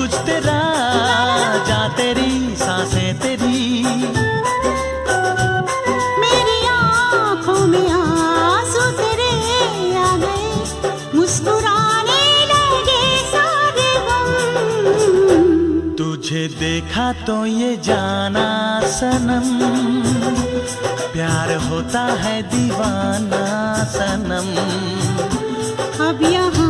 कुछ तेरा जा तेरी साँसें तेरी। मेरी आँखों में आँसू तेरे आ गए मुस्कुराने लगे सारे गम। तुझे देखा तो ये जाना सनम प्यार होता है दीवाना सनम। अब यहाँ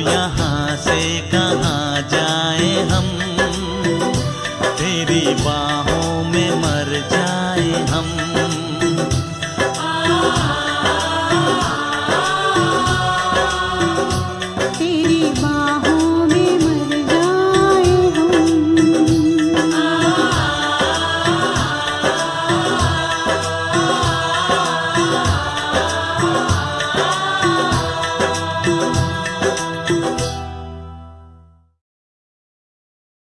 यहाँ से